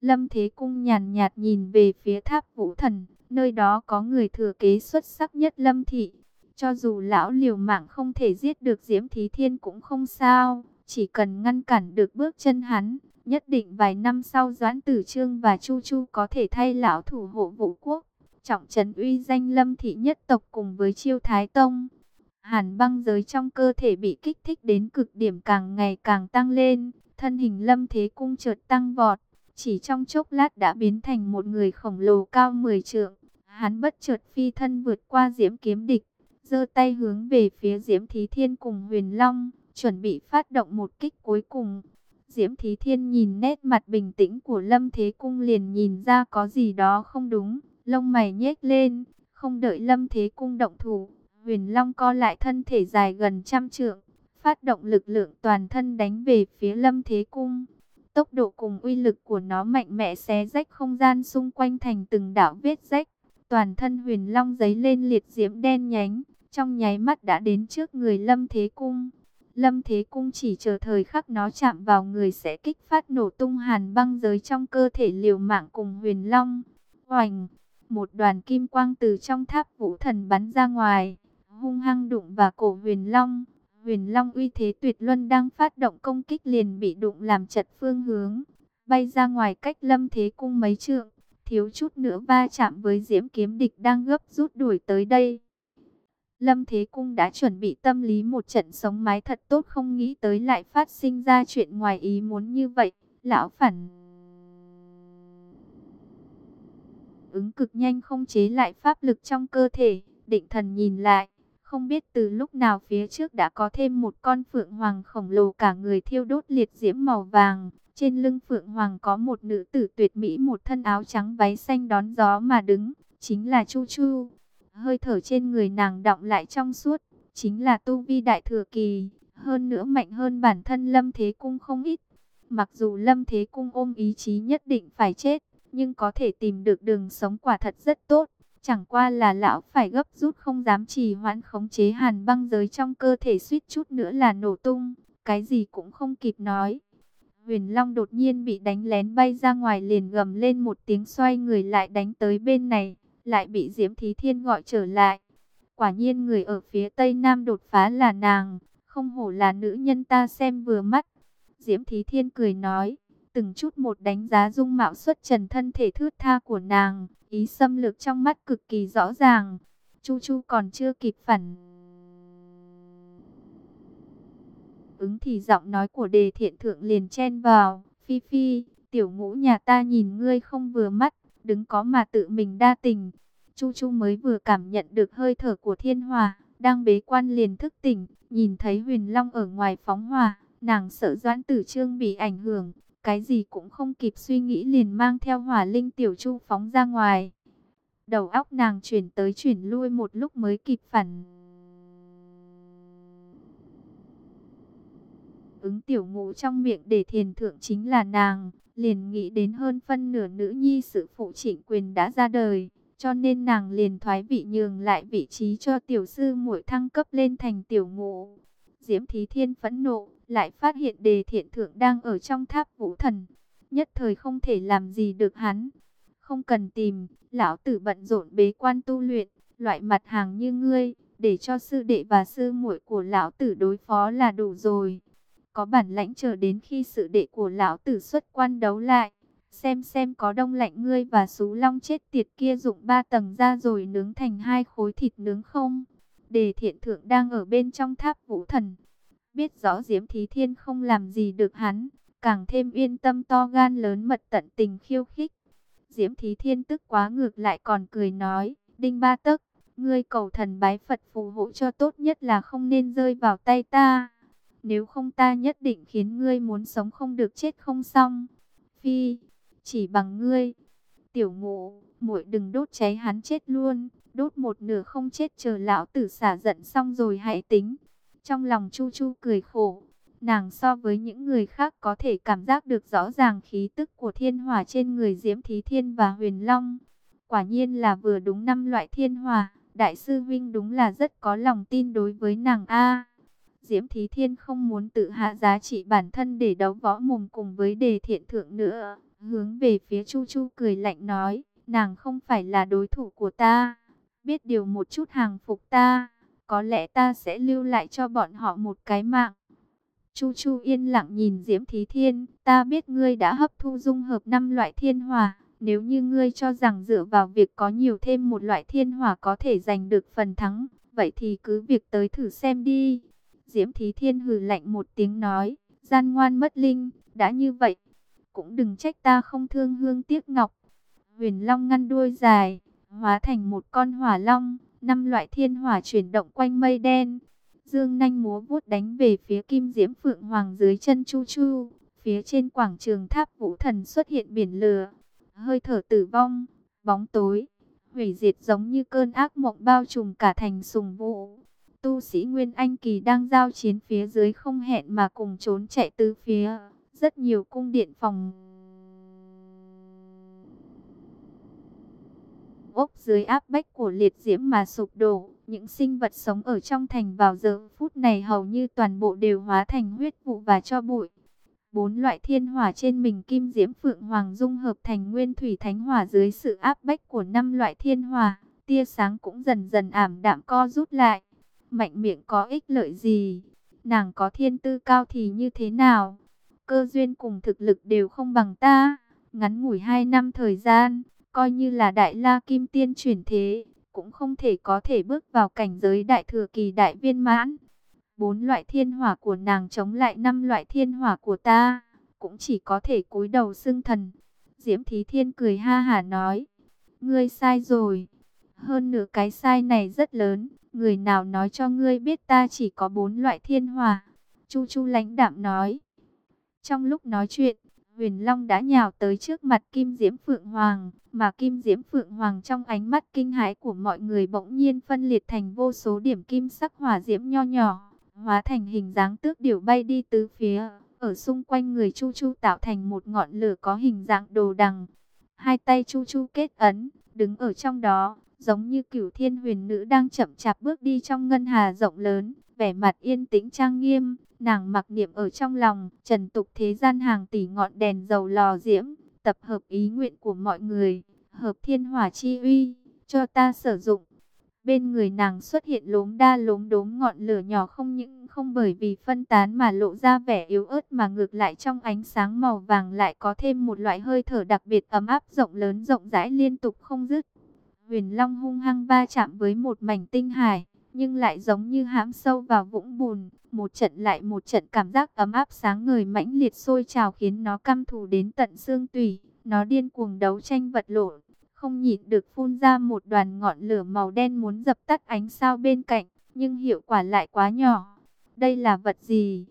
Lâm Thế Cung nhàn nhạt nhìn về phía tháp vũ thần, nơi đó có người thừa kế xuất sắc nhất Lâm Thị. Cho dù lão liều mạng không thể giết được Diễm Thí Thiên cũng không sao, chỉ cần ngăn cản được bước chân hắn, nhất định vài năm sau Doãn Tử Trương và Chu Chu có thể thay lão thủ hộ vũ quốc, trọng trấn uy danh Lâm Thị nhất tộc cùng với Chiêu Thái Tông. Hàn băng giới trong cơ thể bị kích thích đến cực điểm càng ngày càng tăng lên, thân hình Lâm Thế Cung chợt tăng vọt, chỉ trong chốc lát đã biến thành một người khổng lồ cao 10 trượng. Hắn bất chợt phi thân vượt qua diễm kiếm địch, giơ tay hướng về phía diễm thí thiên cùng huyền long, chuẩn bị phát động một kích cuối cùng. Diễm Thí Thiên nhìn nét mặt bình tĩnh của Lâm Thế Cung liền nhìn ra có gì đó không đúng, lông mày nhếch lên, không đợi Lâm Thế Cung động thủ, Huyền Long co lại thân thể dài gần trăm trượng, phát động lực lượng toàn thân đánh về phía Lâm Thế Cung. Tốc độ cùng uy lực của nó mạnh mẽ xé rách không gian xung quanh thành từng đảo vết rách. Toàn thân Huyền Long giấy lên liệt diễm đen nhánh, trong nháy mắt đã đến trước người Lâm Thế Cung. Lâm Thế Cung chỉ chờ thời khắc nó chạm vào người sẽ kích phát nổ tung hàn băng giới trong cơ thể liều mạng cùng huyền long. Hoành, một đoàn kim quang từ trong tháp vũ thần bắn ra ngoài, hung hăng đụng vào cổ huyền long. Huyền long uy thế tuyệt luân đang phát động công kích liền bị đụng làm chật phương hướng, bay ra ngoài cách lâm thế cung mấy trượng, thiếu chút nữa va chạm với diễm kiếm địch đang gấp rút đuổi tới đây. Lâm Thế Cung đã chuẩn bị tâm lý một trận sống mái thật tốt không nghĩ tới lại phát sinh ra chuyện ngoài ý muốn như vậy. Lão phản ứng cực nhanh không chế lại pháp lực trong cơ thể, định thần nhìn lại. Không biết từ lúc nào phía trước đã có thêm một con phượng hoàng khổng lồ cả người thiêu đốt liệt diễm màu vàng. Trên lưng phượng hoàng có một nữ tử tuyệt mỹ một thân áo trắng váy xanh đón gió mà đứng, chính là Chu Chu. Hơi thở trên người nàng đọng lại trong suốt, chính là tu vi đại thừa kỳ, hơn nữa mạnh hơn bản thân Lâm Thế Cung không ít. Mặc dù Lâm Thế Cung ôm ý chí nhất định phải chết, nhưng có thể tìm được đường sống quả thật rất tốt. Chẳng qua là lão phải gấp rút không dám trì hoãn khống chế hàn băng giới trong cơ thể suýt chút nữa là nổ tung, cái gì cũng không kịp nói. Huyền Long đột nhiên bị đánh lén bay ra ngoài liền gầm lên một tiếng xoay người lại đánh tới bên này lại bị Diễm Thí Thiên gọi trở lại. Quả nhiên người ở phía Tây Nam đột phá là nàng, không hổ là nữ nhân ta xem vừa mắt. Diễm Thí Thiên cười nói, từng chút một đánh giá dung mạo xuất trần thân thể thướt tha của nàng, ý xâm lược trong mắt cực kỳ rõ ràng. Chu Chu còn chưa kịp phản ứng thì giọng nói của đề thiện thượng liền chen vào, Phi Phi, tiểu ngũ nhà ta nhìn ngươi không vừa mắt, đứng có mà tự mình đa tình. Chu Chu mới vừa cảm nhận được hơi thở của thiên hòa, đang bế quan liền thức tỉnh, nhìn thấy huyền long ở ngoài phóng hỏa, nàng sợ doãn tử trương bị ảnh hưởng, cái gì cũng không kịp suy nghĩ liền mang theo hỏa linh tiểu chu phóng ra ngoài. Đầu óc nàng chuyển tới chuyển lui một lúc mới kịp phản. Ứng tiểu ngũ trong miệng để thiền thượng chính là nàng, liền nghĩ đến hơn phân nửa nữ nhi sự phụ trịnh quyền đã ra đời, cho nên nàng liền thoái vị nhường lại vị trí cho tiểu sư muội thăng cấp lên thành tiểu ngũ. Diễm Thí Thiên phẫn nộ, lại phát hiện đề thiện thượng đang ở trong tháp vũ thần, nhất thời không thể làm gì được hắn. Không cần tìm, lão tử bận rộn bế quan tu luyện, loại mặt hàng như ngươi, để cho sư đệ và sư muội của lão tử đối phó là đủ rồi có bản lãnh chờ đến khi sự đệ của lão tử xuất quan đấu lại. Xem xem có đông lạnh ngươi và sú long chết tiệt kia dụng ba tầng ra rồi nướng thành hai khối thịt nướng không? Đề thiện thượng đang ở bên trong tháp vũ thần. Biết rõ Diễm Thí Thiên không làm gì được hắn, càng thêm yên tâm to gan lớn mật tận tình khiêu khích. Diễm Thí Thiên tức quá ngược lại còn cười nói, Đinh Ba Tấc, ngươi cầu thần bái Phật phù hộ cho tốt nhất là không nên rơi vào tay ta. Nếu không ta nhất định khiến ngươi muốn sống không được chết không xong. Phi, chỉ bằng ngươi. Tiểu ngũ, muội đừng đốt cháy hắn chết luôn. Đốt một nửa không chết chờ lão tử xả giận xong rồi hãy tính. Trong lòng Chu Chu cười khổ. Nàng so với những người khác có thể cảm giác được rõ ràng khí tức của thiên hỏa trên người Diễm Thí Thiên và Huyền Long. Quả nhiên là vừa đúng năm loại thiên hỏa. Đại sư Vinh đúng là rất có lòng tin đối với nàng A. Diễm Thí Thiên không muốn tự hạ giá trị bản thân để đấu võ mồm cùng với đề thiện thượng nữa. hướng về phía Chu Chu cười lạnh nói, nàng không phải là đối thủ của ta, biết điều một chút hàng phục ta, có lẽ ta sẽ lưu lại cho bọn họ một cái mạng. Chu Chu yên lặng nhìn Diễm Thí Thiên, ta biết ngươi đã hấp thu dung hợp năm loại thiên hỏa, nếu như ngươi cho rằng dựa vào việc có nhiều thêm một loại thiên hỏa có thể giành được phần thắng, vậy thì cứ việc tới thử xem đi. Diễm Thí Thiên hừ lạnh một tiếng nói, gian ngoan mất linh, đã như vậy, cũng đừng trách ta không thương hương tiếc ngọc. Huyền Long ngăn đuôi dài, hóa thành một con hỏa long, năm loại thiên hỏa chuyển động quanh mây đen. Dương nanh múa vuốt đánh về phía kim diễm phượng hoàng dưới chân Chu Chu. Phía trên quảng trường tháp vũ thần xuất hiện biển lửa, hơi thở tử vong, bóng tối, hủy diệt giống như cơn ác mộng bao trùm cả thành sùng vũ. Tu sĩ Nguyên Anh Kỳ đang giao chiến phía dưới không hẹn mà cùng trốn chạy tứ phía, rất nhiều cung điện phòng ốc dưới áp bách của liệt diễm mà sụp đổ. Những sinh vật sống ở trong thành vào giờ phút này hầu như toàn bộ đều hóa thành huyết vụ và cho bụi. Bốn loại thiên hỏa trên mình kim diễm phượng hoàng dung hợp thành nguyên thủy thánh hỏa dưới sự áp bách của năm loại thiên hỏa. Tia sáng cũng dần dần ảm đạm co rút lại. Mạnh miệng có ích lợi gì? Nàng có thiên tư cao thì như thế nào? Cơ duyên cùng thực lực đều không bằng ta. Ngắn ngủi hai năm thời gian, coi như là đại la kim tiên chuyển thế, cũng không thể có thể bước vào cảnh giới đại thừa kỳ đại viên mãn. Bốn loại thiên hỏa của nàng chống lại năm loại thiên hỏa của ta, cũng chỉ có thể cúi đầu xưng thần. Diễm Thí Thiên cười ha hả nói, ngươi sai rồi. Hơn nửa cái sai này rất lớn, người nào nói cho ngươi biết ta chỉ có bốn loại thiên hỏa. Chu Chu lãnh đạm nói. Trong lúc nói chuyện, Huyền Long đã nhào tới trước mặt Kim Diễm Phượng Hoàng, mà Kim Diễm Phượng Hoàng trong ánh mắt kinh hãi của mọi người bỗng nhiên phân liệt thành vô số điểm kim sắc hỏa diễm nho nhỏ, hóa thành hình dáng tước điểu bay đi tứ phía, ở xung quanh người Chu Chu tạo thành một ngọn lửa có hình dạng đồ đằng. Hai tay Chu Chu kết ấn, đứng ở trong đó, giống như cửu thiên huyền nữ đang chậm chạp bước đi trong ngân hà rộng lớn, vẻ mặt yên tĩnh trang nghiêm, nàng mặc niệm ở trong lòng, trần tục thế gian hàng tỷ ngọn đèn dầu lò diễm, tập hợp ý nguyện của mọi người, hợp thiên hỏa chi uy, cho ta sử dụng. Bên người nàng xuất hiện lốm đa lốm đốm ngọn lửa nhỏ không những không bởi vì phân tán mà lộ ra vẻ yếu ớt mà ngược lại trong ánh sáng màu vàng lại có thêm một loại hơi thở đặc biệt ấm áp rộng lớn rộng rãi liên tục không dứt. Huyền Long hung hăng va chạm với một mảnh tinh hải, nhưng lại giống như hãm sâu vào vũng bùn, một trận lại một trận cảm giác ấm áp sáng ngời mãnh liệt sôi trào khiến nó căm thù đến tận xương tủy, nó điên cuồng đấu tranh vật lộn, không nhịn được phun ra một đoàn ngọn lửa màu đen muốn dập tắt ánh sao bên cạnh, nhưng hiệu quả lại quá nhỏ. Đây là vật gì?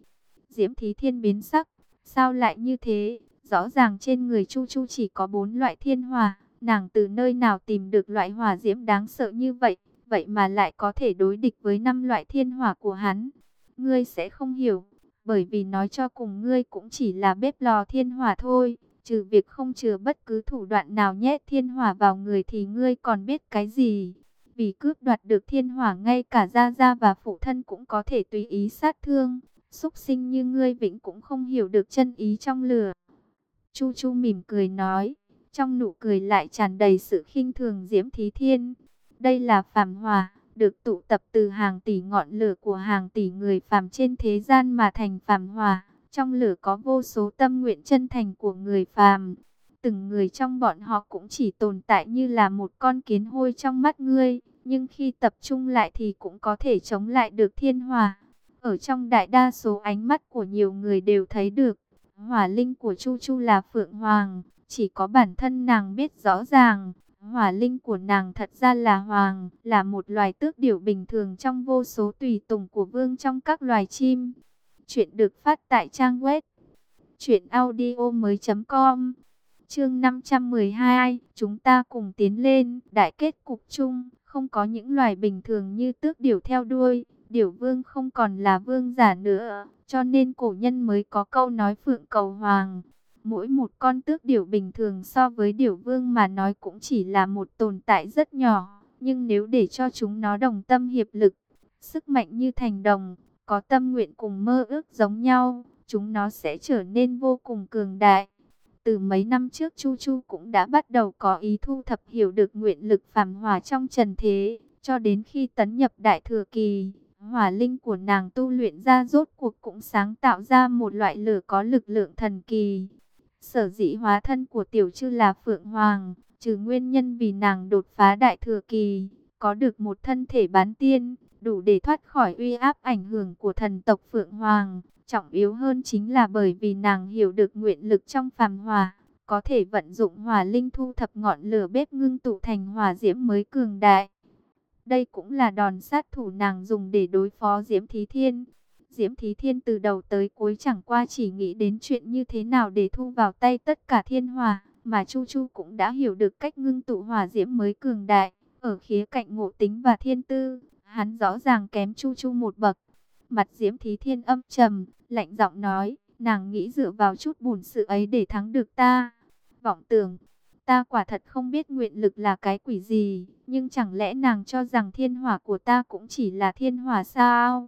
Diễm Thí Thiên biến sắc, sao lại như thế? Rõ ràng trên người Chu Chu chỉ có bốn loại thiên hỏa, nàng từ nơi nào tìm được loại hỏa diễm đáng sợ như vậy? Vậy mà lại có thể đối địch với năm loại thiên hỏa của hắn. Ngươi sẽ không hiểu, bởi vì nói cho cùng ngươi cũng chỉ là bếp lò thiên hỏa thôi, trừ việc không chừa bất cứ thủ đoạn nào nhét thiên hỏa vào người thì ngươi còn biết cái gì. Vì cướp đoạt được thiên hỏa ngay cả gia gia và phụ thân cũng có thể tùy ý sát thương, xúc sinh như ngươi vĩnh cũng không hiểu được chân ý trong lửa. Chu Chu mỉm cười nói, trong nụ cười lại tràn đầy sự khinh thường diễm thí thiên. Đây là phàm hòa được tụ tập từ hàng tỷ ngọn lửa của hàng tỷ người phàm trên thế gian mà thành phàm hòa. Trong lửa có vô số tâm nguyện chân thành của người phàm. Từng người trong bọn họ cũng chỉ tồn tại như là một con kiến hôi trong mắt ngươi, nhưng khi tập trung lại thì cũng có thể chống lại được thiên hòa. Ở trong đại đa số ánh mắt của nhiều người đều thấy được, hỏa linh của Chu Chu là Phượng Hoàng, chỉ có bản thân nàng biết rõ ràng, Hỏa linh của nàng thật ra là hoàng, là một loài tước điểu bình thường trong vô số tùy tùng của vương trong các loài chim. Chuyện được phát tại trang web truyệnaudiomoi.com. Chương 512, chúng ta cùng tiến lên, đại kết cục chung, không có những loài bình thường như tước điểu theo đuôi, điểu vương không còn là vương giả nữa, cho nên cổ nhân mới có câu nói phượng cầu hoàng. Mỗi một con tước điểu bình thường so với điểu vương mà nói cũng chỉ là một tồn tại rất nhỏ. Nhưng nếu để cho chúng nó đồng tâm hiệp lực, sức mạnh như thành đồng, có tâm nguyện cùng mơ ước giống nhau, chúng nó sẽ trở nên vô cùng cường đại. từ mấy năm trước Chu Chu cũng đã bắt đầu có ý thu thập hiểu được nguyện lực phàm hòa trong trần thế, cho đến khi tấn nhập đại thừa kỳ, hỏa linh của nàng tu luyện ra rốt cuộc cũng sáng tạo ra một loại lửa có lực lượng thần kỳ. Sở dĩ hóa thân của tiểu chư là Phượng Hoàng, trừ nguyên nhân vì nàng đột phá đại thừa kỳ, có được một thân thể bán tiên, đủ để thoát khỏi uy áp ảnh hưởng của thần tộc Phượng Hoàng. Trọng yếu hơn chính là bởi vì nàng hiểu được nguyện lực trong phàm hòa, có thể vận dụng hỏa linh thu thập ngọn lửa bếp ngưng tụ thành hỏa diễm mới cường đại. Đây cũng là đòn sát thủ nàng dùng để đối phó Diễm Thí Thiên. Diễm Thí Thiên từ đầu tới cuối chẳng qua chỉ nghĩ đến chuyện như thế nào để thu vào tay tất cả thiên hòa, mà Chu Chu cũng đã hiểu được cách ngưng tụ hỏa diễm mới cường đại. Ở khía cạnh ngộ tính và thiên tư, hắn rõ ràng kém Chu Chu một bậc. Mặt Diễm Thí Thiên âm trầm, lạnh giọng nói, nàng nghĩ dựa vào chút bùn sự ấy để thắng được ta. Vọng tưởng, ta quả thật không biết nguyện lực là cái quỷ gì, nhưng chẳng lẽ nàng cho rằng thiên hỏa của ta cũng chỉ là thiên hỏa sao?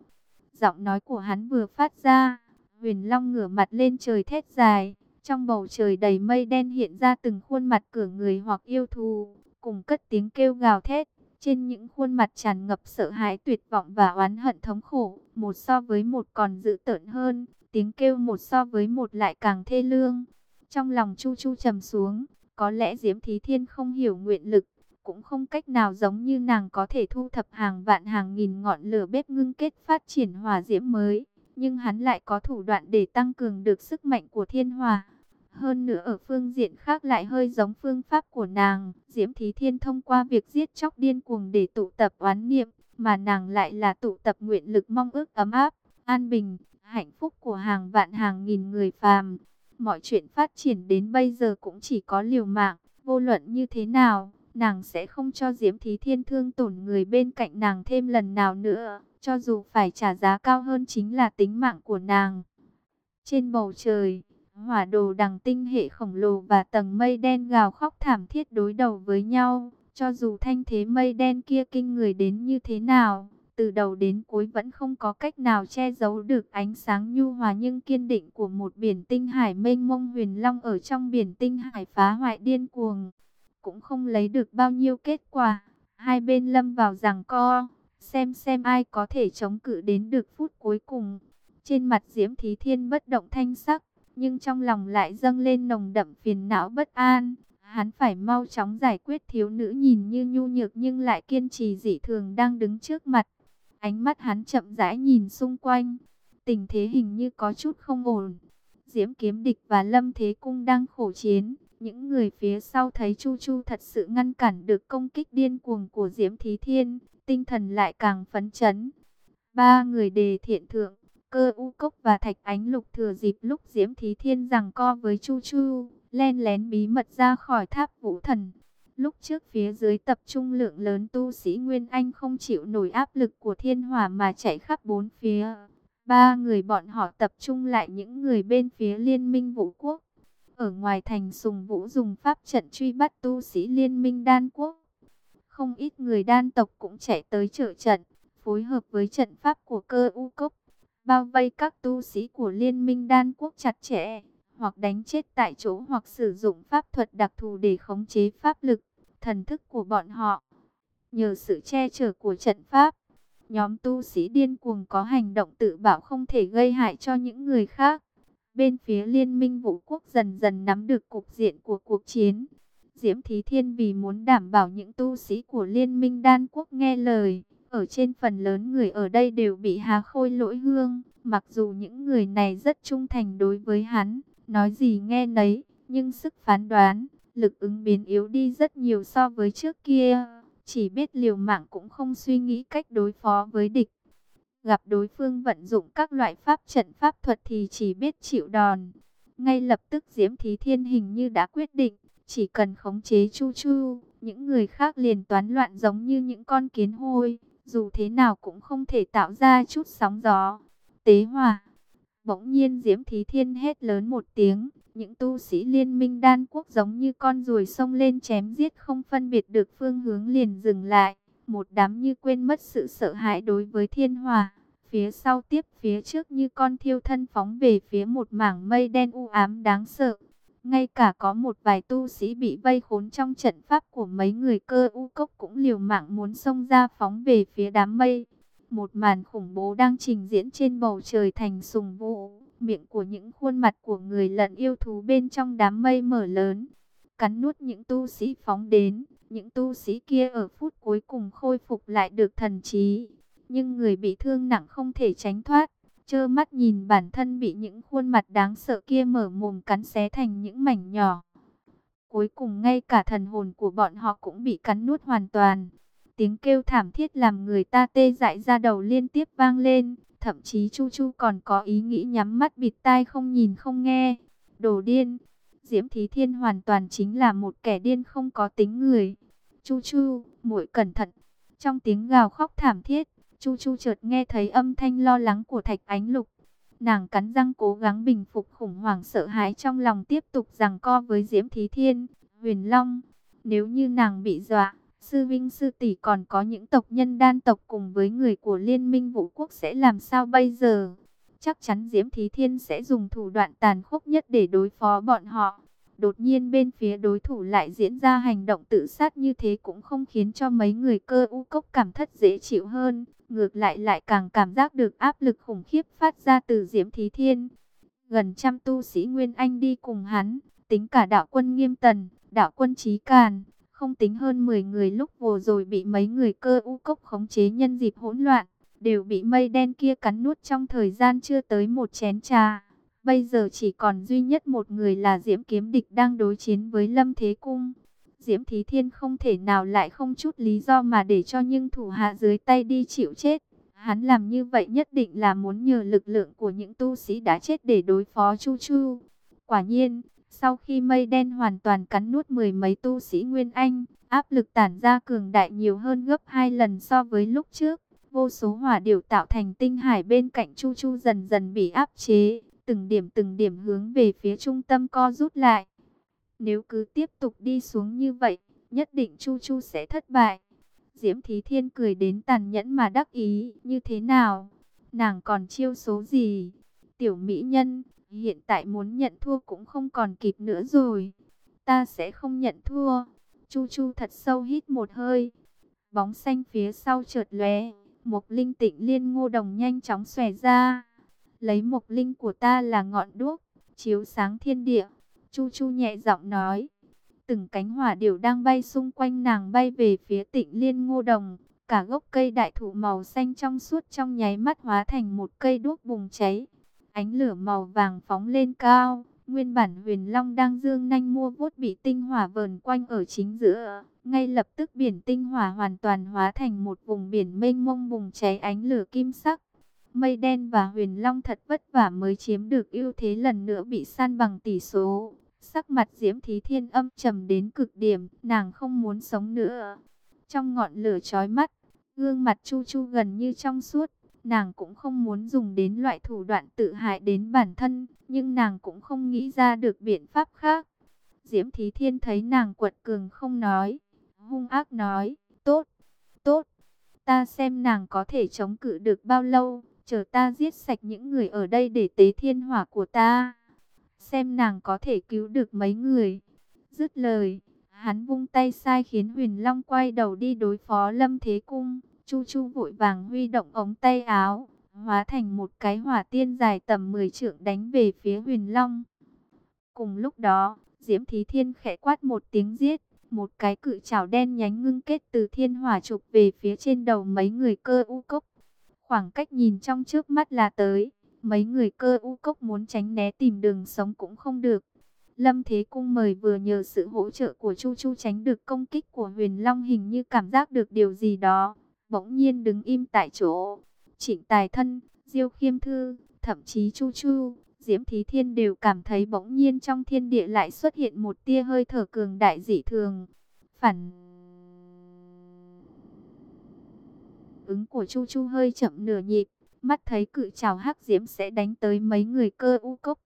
Giọng nói của hắn vừa phát ra, huyền long ngửa mặt lên trời thét dài, trong bầu trời đầy mây đen hiện ra từng khuôn mặt cửa người hoặc yêu thù, cùng cất tiếng kêu gào thét. Trên những khuôn mặt tràn ngập sợ hãi tuyệt vọng và oán hận thống khổ, một so với một còn dữ tợn hơn, tiếng kêu một so với một lại càng thê lương. Trong lòng Chu Chu trầm xuống, có lẽ Diễm Thí Thiên không hiểu nguyện lực, cũng không cách nào giống như nàng có thể thu thập hàng vạn hàng nghìn ngọn lửa bếp ngưng kết phát triển hỏa diễm mới, nhưng hắn lại có thủ đoạn để tăng cường được sức mạnh của thiên hỏa. Hơn nữa ở phương diện khác lại hơi giống phương pháp của nàng, Diễm Thí Thiên thông qua việc giết chóc điên cuồng để tụ tập oán niệm, mà nàng lại là tụ tập nguyện lực mong ước ấm áp, an bình, hạnh phúc của hàng vạn hàng nghìn người phàm. Mọi chuyện phát triển đến bây giờ cũng chỉ có liều mạng, vô luận như thế nào, nàng sẽ không cho Diễm Thí Thiên thương tổn người bên cạnh nàng thêm lần nào nữa, cho dù phải trả giá cao hơn chính là tính mạng của nàng. Trên bầu trời, hỏa đồ đằng tinh hệ khổng lồ và tầng mây đen gào khóc thảm thiết đối đầu với nhau, cho dù thanh thế mây đen kia kinh người đến như thế nào, từ đầu đến cuối vẫn không có cách nào che giấu được ánh sáng nhu hòa nhưng kiên định của một biển tinh hải mênh mông huyền long ở trong biển tinh hải phá hoại điên cuồng. Cũng không lấy được bao nhiêu kết quả, hai bên lâm vào rằng co, xem xem ai có thể chống cự đến được phút cuối cùng. Trên mặt Diễm Thí Thiên bất động thanh sắc, nhưng trong lòng lại dâng lên nồng đậm phiền não bất an. Hắn phải mau chóng giải quyết thiếu nữ nhìn như nhu nhược nhưng lại kiên trì dị thường đang đứng trước mặt. Ánh mắt hắn chậm rãi nhìn xung quanh. Tình thế hình như có chút không ổn. Diễm kiếm địch và lâm thế cung đang khổ chiến. Những người phía sau thấy Chu Chu thật sự ngăn cản được công kích điên cuồng của Diễm Thí Thiên. Tinh thần lại càng phấn chấn. Ba người đề thiện thượng, cơ u cốc và thạch ánh lục thừa dịp lúc Diễm Thí Thiên rằng co với Chu Chu. Len lén bí mật ra khỏi tháp vũ thần Lúc trước phía dưới tập trung lượng lớn tu sĩ Nguyên Anh không chịu nổi áp lực của thiên hỏa mà chạy khắp bốn phía. Ba người bọn họ tập trung lại những người bên phía liên minh vũ quốc. Ở ngoài thành sùng vũ dùng pháp trận truy bắt tu sĩ liên minh đan quốc. Không ít người đan tộc cũng chạy tới trợ trận, phối hợp với trận pháp của cơ u cốc. Bao vây các tu sĩ của liên minh đan quốc chặt chẽ hoặc đánh chết tại chỗ hoặc sử dụng pháp thuật đặc thù để khống chế pháp lực thần thức của bọn họ. Nhờ sự che chở của trận pháp, nhóm tu sĩ điên cuồng có hành động tự bảo không thể gây hại cho những người khác. Bên phía liên minh vũ quốc dần dần nắm được cục diện của cuộc chiến. Diễm Thí Thiên vì muốn đảm bảo những tu sĩ của liên minh đan quốc nghe lời, ở trên phần lớn người ở đây đều bị hà khôi lỗi hương, mặc dù những người này rất trung thành đối với hắn, nói gì nghe nấy, nhưng sức phán đoán, lực ứng biến yếu đi rất nhiều so với trước kia. Chỉ biết liều mạng cũng không suy nghĩ cách đối phó với địch. Gặp đối phương vận dụng các loại pháp trận pháp thuật thì chỉ biết chịu đòn. Ngay lập tức Diễm Thí Thiên hình như đã quyết định, chỉ cần khống chế Chu Chu, những người khác liền toán loạn giống như những con kiến hôi, dù thế nào cũng không thể tạo ra chút sóng gió. Tế hòa, bỗng nhiên Diễm Thí Thiên hét lớn một tiếng, những tu sĩ liên minh đan quốc giống như con ruồi xông lên chém giết không phân biệt được phương hướng liền dừng lại. Một đám như quên mất sự sợ hãi đối với thiên hòa. Phía sau tiếp, phía trước như con thiêu thân phóng về phía một mảng mây đen u ám đáng sợ. Ngay cả có một vài tu sĩ bị vây khốn trong trận pháp của mấy người cơ u cốc cũng liều mạng muốn xông ra phóng về phía đám mây. Một màn khủng bố đang trình diễn trên bầu trời thành sùng vũ. Miệng của những khuôn mặt của người lẫn yêu thú bên trong đám mây mở lớn. Cắn nuốt những tu sĩ phóng đến. Những tu sĩ kia ở phút cuối cùng khôi phục lại được thần trí. Nhưng người bị thương nặng không thể tránh thoát, trơ mắt nhìn bản thân bị những khuôn mặt đáng sợ kia mở mồm cắn xé thành những mảnh nhỏ. Cuối cùng ngay cả thần hồn của bọn họ cũng bị cắn nuốt hoàn toàn. Tiếng kêu thảm thiết làm người ta tê dại ra đầu liên tiếp vang lên. Thậm chí Chu Chu còn có ý nghĩ nhắm mắt bịt tai không nhìn không nghe. Đồ điên. Diễm Thí Thiên hoàn toàn chính là một kẻ điên không có tính người. Chu Chu, muội cẩn thận. Trong tiếng gào khóc thảm thiết, Chu Chu chợt nghe thấy âm thanh lo lắng của Thạch Ánh Lục. Nàng cắn răng cố gắng bình phục khủng hoảng sợ hãi trong lòng tiếp tục giằng co với Diễm Thí Thiên, Huyền Long. Nếu như nàng bị dọa, sư vinh sư tỷ còn có những tộc nhân đan tộc cùng với người của liên minh vũ quốc sẽ làm sao bây giờ? Chắc chắn Diễm Thí Thiên sẽ dùng thủ đoạn tàn khốc nhất để đối phó bọn họ. Đột nhiên bên phía đối thủ lại diễn ra hành động tự sát như thế cũng không khiến cho mấy người cơ u cốc cảm thất dễ chịu hơn. Ngược lại lại càng cảm giác được áp lực khủng khiếp phát ra từ Diễm Thí Thiên. Gần trăm tu sĩ Nguyên Anh đi cùng hắn, tính cả đạo quân Nghiêm Tần, đạo quân Trí Càn, không tính hơn 10 người lúc vừa rồi bị mấy người cơ u cốc khống chế nhân dịp hỗn loạn, đều bị mây đen kia cắn nuốt trong thời gian chưa tới một chén trà. Bây giờ chỉ còn duy nhất một người là Diễm Kiếm Địch đang đối chiến với Lâm Thế Cung. Diễm Thí Thiên không thể nào lại không chút lý do mà để cho những thủ hạ dưới tay đi chịu chết. Hắn làm như vậy nhất định là muốn nhờ lực lượng của những tu sĩ đã chết để đối phó Chu Chu. Quả nhiên, sau khi mây đen hoàn toàn cắn nuốt mười mấy tu sĩ Nguyên Anh, áp lực tản ra cường đại nhiều hơn gấp hai lần so với lúc trước. Vô số hỏa điểu tạo thành tinh hải bên cạnh Chu Chu dần dần bị áp chế từng điểm từng điểm hướng về phía trung tâm co rút lại. Nếu cứ tiếp tục đi xuống như vậy, nhất định Chu Chu sẽ thất bại. Diễm Thí Thiên cười đến tàn nhẫn mà đắc ý, như thế nào? Nàng còn chiêu số gì? Tiểu mỹ nhân, hiện tại muốn nhận thua cũng không còn kịp nữa rồi. Ta sẽ không nhận thua. Chu Chu thật sâu hít một hơi. Bóng xanh phía sau chợt lóe, một linh tịnh liên ngô đồng nhanh chóng xòe ra lấy mộc linh của ta là ngọn đuốc, chiếu sáng thiên địa. Chu Chu nhẹ giọng nói, từng cánh hỏa điểu đang bay xung quanh nàng bay về phía tịnh liên ngô đồng. Cả gốc cây đại thụ màu xanh trong suốt trong nháy mắt hóa thành một cây đuốc bùng cháy. Ánh lửa màu vàng phóng lên cao. Nguyên bản huyền long đang dương nanh mua vuốt bị tinh hỏa vờn quanh ở chính giữa. Ngay lập tức biển tinh hỏa hoàn toàn hóa thành một vùng biển mênh mông bùng cháy ánh lửa kim sắc. Mây đen và huyền long thật vất vả mới chiếm được ưu thế lần nữa bị san bằng tỷ số. Sắc mặt Diễm Thí Thiên âm trầm đến cực điểm, nàng không muốn sống nữa. Trong ngọn lửa chói mắt, gương mặt Chu Chu gần như trong suốt, nàng cũng không muốn dùng đến loại thủ đoạn tự hại đến bản thân, nhưng nàng cũng không nghĩ ra được biện pháp khác. Diễm Thí Thiên thấy nàng quật cường không nói, hung ác nói, tốt, tốt, ta xem nàng có thể chống cự được bao lâu chờ ta giết sạch những người ở đây để tế thiên hỏa của ta. Xem nàng có thể cứu được mấy người. Dứt lời, hắn vung tay sai khiến huyền long quay đầu đi đối phó lâm thế cung. Chu chu vội vàng huy động ống tay áo, hóa thành một cái hỏa tiên dài tầm 10 trượng đánh về phía huyền long. Cùng lúc đó, Diễm Thí Thiên khẽ quát một tiếng giết, một cái cự chảo đen nhánh ngưng kết từ thiên hỏa chụp về phía trên đầu mấy người cơ u cốc. Khoảng cách nhìn trong trước mắt là tới, mấy người cơ u cốc muốn tránh né tìm đường sống cũng không được. Lâm Thế Cung mời vừa nhờ sự hỗ trợ của Chu Chu tránh được công kích của Huyền Long hình như cảm giác được điều gì đó, bỗng nhiên đứng im tại chỗ. Trịnh Tài Thân, Diêu Khiêm Thư, thậm chí Chu Chu, Diễm Thí Thiên đều cảm thấy bỗng nhiên trong thiên địa lại xuất hiện một tia hơi thở cường đại dị thường. Phản ứng của Chu Chu hơi chậm nửa nhịp, mắt thấy cự trào hắc diễm sẽ đánh tới mấy người cơ u cốc.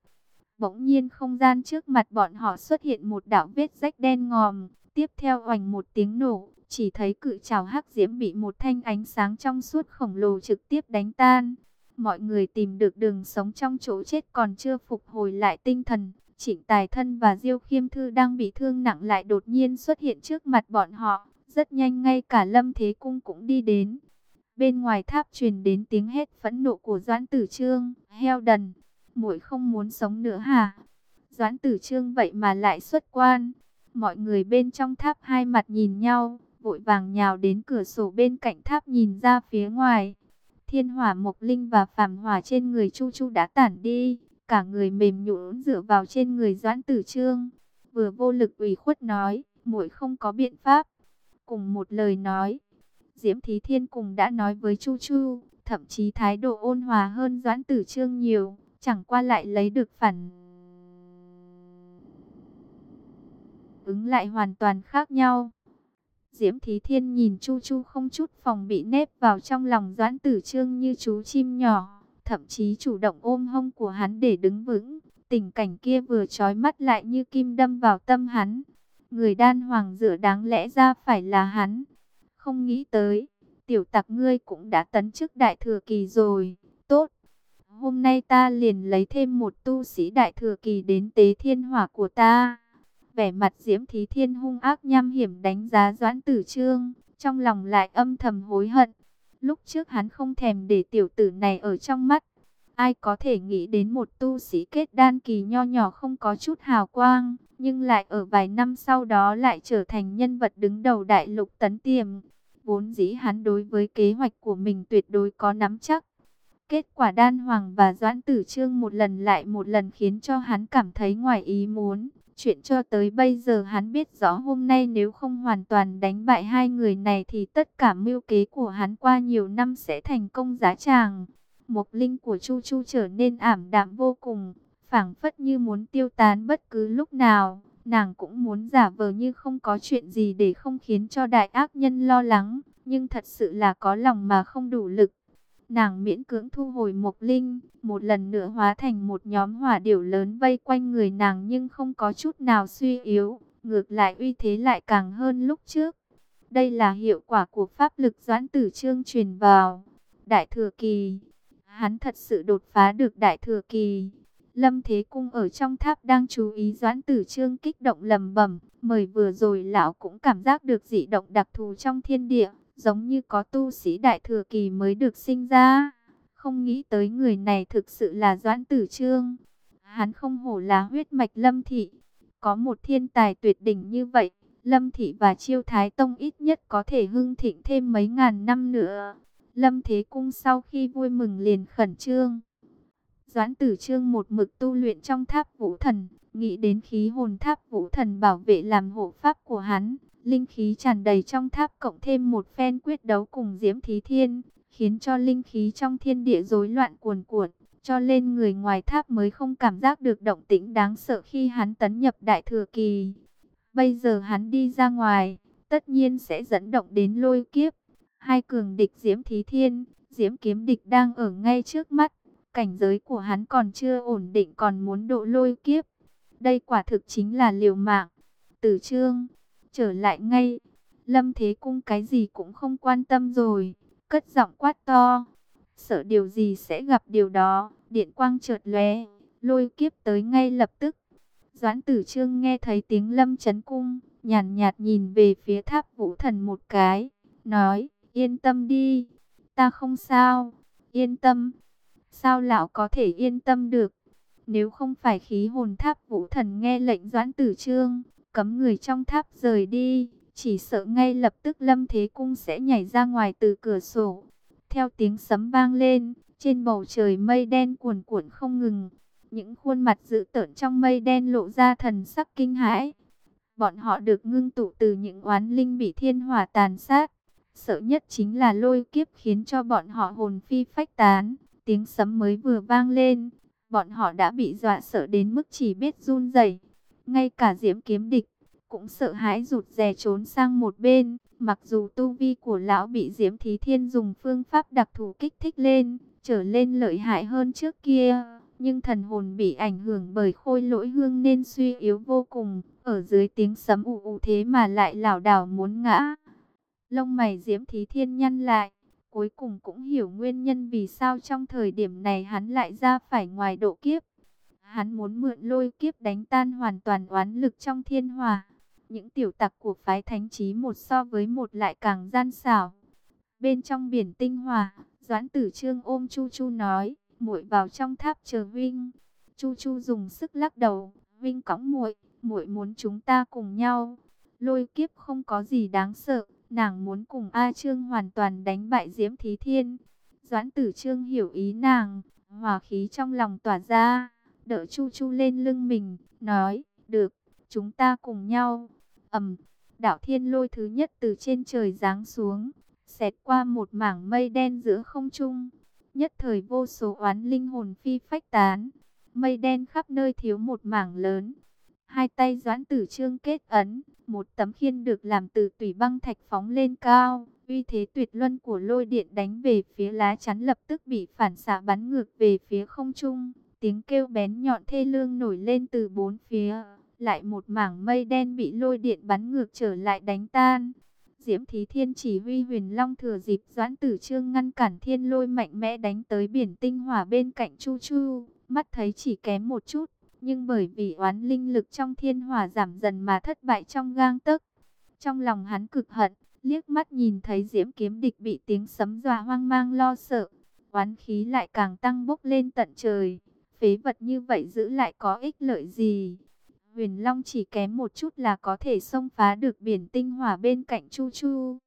Bỗng nhiên không gian trước mặt bọn họ xuất hiện một đạo vết rách đen ngòm, tiếp theo oành một tiếng nổ, chỉ thấy cự trào hắc diễm bị một thanh ánh sáng trong suốt khổng lồ trực tiếp đánh tan. Mọi người tìm được đường sống trong chỗ chết còn chưa phục hồi lại tinh thần, Trịnh Tài Thân và Diêu Khiêm Thư đang bị thương nặng lại đột nhiên xuất hiện trước mặt bọn họ. Rất nhanh ngay cả Lâm Thế Cung cũng đi đến. Bên ngoài tháp truyền đến tiếng hét phẫn nộ của Doãn Tử Trương, heo đần, muội không muốn sống nữa hả? Doãn Tử Trương vậy mà lại xuất quan. Mọi người bên trong tháp hai mặt nhìn nhau, vội vàng nhào đến cửa sổ bên cạnh tháp nhìn ra phía ngoài. Thiên hỏa mộc linh và phàm hỏa trên người Chu Chu đã tản đi, cả người mềm nhũn dựa vào trên người Doãn Tử Trương, vừa vô lực ủy khuất nói, muội không có biện pháp. Cùng một lời nói, Diễm Thí Thiên cùng đã nói với Chu Chu, thậm chí thái độ ôn hòa hơn Doãn Tử Trương nhiều, chẳng qua lại lấy được phản ứng lại hoàn toàn khác nhau. Diễm Thí Thiên nhìn Chu Chu không chút phòng bị nếp vào trong lòng Doãn Tử Trương như chú chim nhỏ, thậm chí chủ động ôm hông của hắn để đứng vững. Tình cảnh kia vừa trói mắt lại như kim đâm vào tâm hắn. Người đan hoàng dựa đáng lẽ ra phải là hắn. Không nghĩ tới, tiểu tặc ngươi cũng đã tấn chức đại thừa kỳ rồi. Tốt, hôm nay ta liền lấy thêm một tu sĩ đại thừa kỳ đến tế thiên hỏa của ta. Vẻ mặt Diễm Thí Thiên hung ác nham hiểm đánh giá Doãn Tử Trương, trong lòng lại âm thầm hối hận. Lúc trước hắn không thèm để tiểu tử này ở trong mắt. Ai có thể nghĩ đến một tu sĩ kết đan kỳ nho nhỏ không có chút hào quang, nhưng lại ở vài năm sau đó lại trở thành nhân vật đứng đầu đại lục tấn tiềm. Vốn dĩ hắn đối với kế hoạch của mình tuyệt đối có nắm chắc. Kết quả đan hoàng và doãn tử trương một lần lại một lần khiến cho hắn cảm thấy ngoài ý muốn. Chuyện cho tới bây giờ hắn biết rõ hôm nay nếu không hoàn toàn đánh bại hai người này thì tất cả mưu kế của hắn qua nhiều năm sẽ thành công giá tràng. Mộc linh của Chu Chu trở nên ảm đạm vô cùng, phảng phất như muốn tiêu tán bất cứ lúc nào. Nàng cũng muốn giả vờ như không có chuyện gì để không khiến cho đại ác nhân lo lắng, nhưng thật sự là có lòng mà không đủ lực. Nàng miễn cưỡng thu hồi Mộc Linh, một lần nữa hóa thành một nhóm hỏa điểu lớn vây quanh người nàng nhưng không có chút nào suy yếu, ngược lại uy thế lại càng hơn lúc trước. Đây là hiệu quả của pháp lực doãn tử trương truyền vào. Đại thừa kỳ, hắn thật sự đột phá được đại thừa kỳ. Lâm Thế Cung ở trong tháp đang chú ý doãn tử trương kích động lầm bẩm mời vừa rồi lão cũng cảm giác được dị động đặc thù trong thiên địa giống như có tu sĩ đại thừa kỳ mới được sinh ra. Không nghĩ tới người này thực sự là Doãn Tử Trương. Hắn không hổ là huyết mạch Lâm Thị. Có một thiên tài tuyệt đỉnh như vậy, Lâm Thị và Chiêu Thái Tông ít nhất có thể hưng thịnh thêm mấy ngàn năm nữa. Lâm Thế Cung sau khi vui mừng liền khẩn trương. Doãn Tử Trương một mực tu luyện trong tháp vũ thần, nghĩ đến khí hồn tháp vũ thần bảo vệ làm hộ pháp của hắn, Linh khí tràn đầy trong tháp cộng thêm một phen quyết đấu cùng Diễm Thí Thiên, khiến cho linh khí trong thiên địa rối loạn cuồn cuộn, cho nên người ngoài tháp mới không cảm giác được động tĩnh đáng sợ khi hắn tấn nhập đại thừa kỳ. Bây giờ hắn đi ra ngoài, tất nhiên sẽ dẫn động đến lôi kiếp. Hai cường địch Diễm Thí Thiên, Diễm Kiếm địch đang ở ngay trước mắt, cảnh giới của hắn còn chưa ổn định còn muốn độ lôi kiếp. Đây quả thực chính là liều mạng. Tử Trương trở lại ngay. Lâm Thế Cung cái gì cũng không quan tâm rồi, cất giọng quát to. Sợ điều gì sẽ gặp điều đó, điện quang chợt lóe, lôi kiếp tới ngay lập tức. Doãn Tử Trương nghe thấy tiếng Lâm Chấn Cung, nhàn nhạt, nhìn về phía tháp vũ thần một cái, nói, yên tâm đi, ta không sao, yên tâm. Sao lão có thể yên tâm được? Nếu không phải khí hồn tháp vũ thần nghe lệnh Doãn Tử Trương, cấm người trong tháp rời đi, chỉ sợ ngay lập tức Lâm Thế Cung sẽ nhảy ra ngoài từ cửa sổ. Theo tiếng sấm vang lên, trên bầu trời mây đen cuồn cuộn không ngừng, những khuôn mặt dữ tợn trong mây đen lộ ra thần sắc kinh hãi. Bọn họ được ngưng tụ từ những oán linh bị thiên hỏa tàn sát. Sợ nhất chính là lôi kiếp khiến cho bọn họ hồn phi phách tán. Tiếng sấm mới vừa vang lên, bọn họ đã bị dọa sợ đến mức chỉ biết run rẩy. Ngay cả diễm kiếm địch cũng sợ hãi rụt rè trốn sang một bên. Mặc dù tu vi của lão bị diễm thí thiên dùng phương pháp đặc thù kích thích lên, trở lên lợi hại hơn trước kia. Nhưng thần hồn bị ảnh hưởng bởi khôi lỗi hương nên suy yếu vô cùng. Ở dưới tiếng sấm ù ù thế mà lại lảo đảo muốn ngã. Lông mày diễm thí thiên nhăn lại. Cuối cùng cũng hiểu nguyên nhân vì sao trong thời điểm này hắn lại ra phải ngoài độ kiếp. Hắn muốn mượn lôi kiếp đánh tan hoàn toàn oán lực trong thiên hòa Những tiểu tặc của phái thánh trí một so với một lại càng gian xảo. Bên trong biển tinh hòa Doãn Tử Trương ôm Chu Chu nói, muội vào trong tháp chờ Vinh. Chu Chu dùng sức lắc đầu, Vinh cõng muội, muội muốn chúng ta cùng nhau. Lôi kiếp không có gì đáng sợ, nàng muốn cùng A Trương hoàn toàn đánh bại Diễm Thí Thiên. Doãn Tử Trương hiểu ý nàng, hòa khí trong lòng tỏa ra, đỡ Chu Chu lên lưng mình, nói, được, chúng ta cùng nhau. ầm, đạo thiên lôi thứ nhất từ trên trời giáng xuống, xẹt qua một mảng mây đen giữa không trung. Nhất thời vô số oán linh hồn phi phách tán, mây đen khắp nơi thiếu một mảng lớn. Hai tay doãn tử trương kết ấn, một tấm khiên được làm từ tủy băng thạch phóng lên cao. Uy thế tuyệt luân của lôi điện đánh về phía lá chắn lập tức bị phản xạ bắn ngược về phía không trung. Tiếng kêu bén nhọn thê lương nổi lên từ bốn phía. Lại một mảng mây đen bị lôi điện bắn ngược trở lại đánh tan. Diễm Thí Thiên chỉ huy huyền long thừa dịp doãn tử trương ngăn cản thiên lôi mạnh mẽ đánh tới biển tinh hỏa bên cạnh Chu Chu. Mắt thấy chỉ kém một chút, nhưng bởi vì oán linh lực trong thiên hỏa giảm dần mà thất bại trong gang tấc. Trong lòng hắn cực hận, liếc mắt nhìn thấy diễm kiếm địch bị tiếng sấm dọa hoang mang lo sợ. Oán khí lại càng tăng bốc lên tận trời. Phế vật như vậy giữ lại có ích lợi gì? Huyền Long chỉ kém một chút là có thể xông phá được biển tinh hỏa bên cạnh Chu Chu.